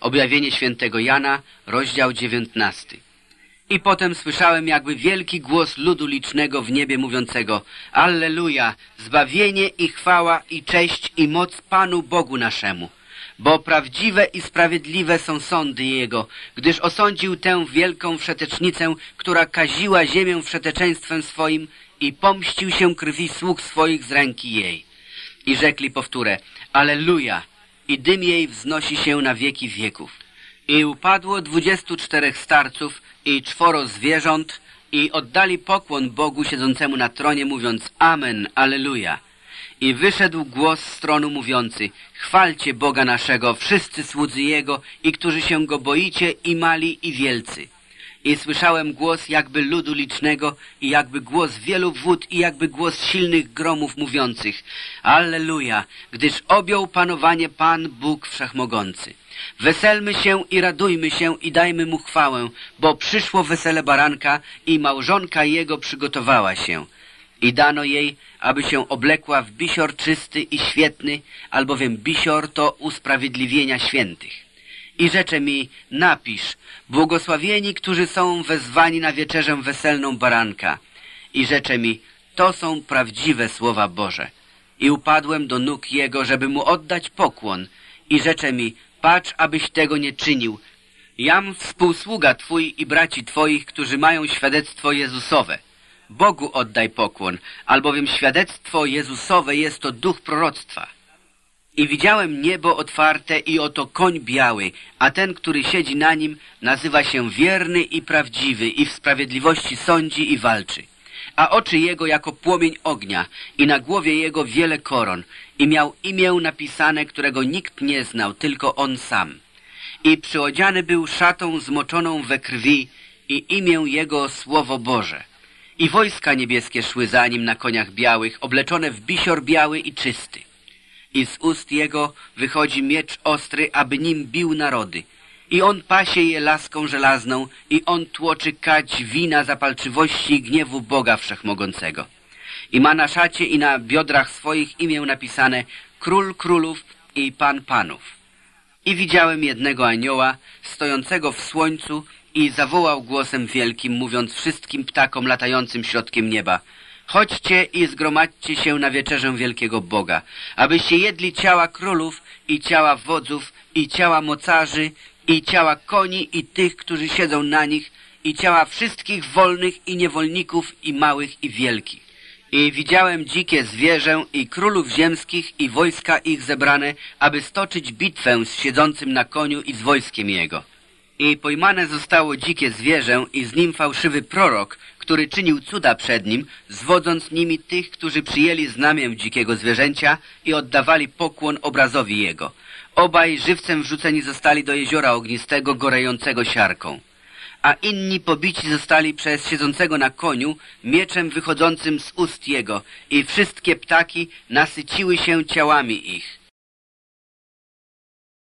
Objawienie świętego Jana, rozdział dziewiętnasty. I potem słyszałem jakby wielki głos ludu licznego w niebie mówiącego Alleluja, zbawienie i chwała i cześć i moc Panu Bogu naszemu. Bo prawdziwe i sprawiedliwe są sądy Jego, gdyż osądził tę wielką wszetecznicę, która kaziła ziemię wszeteczeństwem swoim i pomścił się krwi sług swoich z ręki jej. I rzekli powtórę, Alleluja, i dym jej wznosi się na wieki wieków. I upadło dwudziestu czterech starców i czworo zwierząt i oddali pokłon Bogu siedzącemu na tronie, mówiąc Amen, Alleluja. I wyszedł głos z tronu mówiący Chwalcie Boga naszego, wszyscy słudzy Jego i którzy się Go boicie i mali i wielcy. I słyszałem głos jakby ludu licznego i jakby głos wielu wód i jakby głos silnych gromów mówiących Alleluja, gdyż objął panowanie Pan Bóg Wszechmogący. Weselmy się i radujmy się i dajmy Mu chwałę, bo przyszło wesele baranka i małżonka Jego przygotowała się. I dano jej, aby się oblekła w bisior czysty i świetny, albowiem bisior to usprawiedliwienia świętych. I rzecze mi, napisz, błogosławieni, którzy są wezwani na wieczerzę weselną baranka. I rzecze mi, to są prawdziwe słowa Boże. I upadłem do nóg Jego, żeby Mu oddać pokłon. I rzecze mi, patrz, abyś tego nie czynił. Jam współsługa Twój i braci Twoich, którzy mają świadectwo Jezusowe. Bogu oddaj pokłon, albowiem świadectwo Jezusowe jest to duch proroctwa. I widziałem niebo otwarte i oto koń biały, a ten, który siedzi na nim, nazywa się wierny i prawdziwy i w sprawiedliwości sądzi i walczy. A oczy jego jako płomień ognia i na głowie jego wiele koron i miał imię napisane, którego nikt nie znał, tylko on sam. I przyodziany był szatą zmoczoną we krwi i imię jego Słowo Boże. I wojska niebieskie szły za nim na koniach białych, obleczone w bisior biały i czysty. I z ust jego wychodzi miecz ostry, aby nim bił narody. I on pasie je laską żelazną i on tłoczy kać wina zapalczywości i gniewu Boga Wszechmogącego. I ma na szacie i na biodrach swoich imię napisane Król Królów i Pan Panów. I widziałem jednego anioła stojącego w słońcu i zawołał głosem wielkim, mówiąc wszystkim ptakom latającym środkiem nieba Chodźcie i zgromadźcie się na wieczerzę wielkiego Boga, abyście jedli ciała królów i ciała wodzów i ciała mocarzy i ciała koni i tych, którzy siedzą na nich i ciała wszystkich wolnych i niewolników i małych i wielkich. I widziałem dzikie zwierzę i królów ziemskich i wojska ich zebrane, aby stoczyć bitwę z siedzącym na koniu i z wojskiem jego. I pojmane zostało dzikie zwierzę i z nim fałszywy prorok, który czynił cuda przed nim, zwodząc nimi tych, którzy przyjęli znamię dzikiego zwierzęcia i oddawali pokłon obrazowi jego. Obaj żywcem wrzuceni zostali do jeziora ognistego, gorejącego siarką. A inni pobici zostali przez siedzącego na koniu mieczem wychodzącym z ust jego i wszystkie ptaki nasyciły się ciałami ich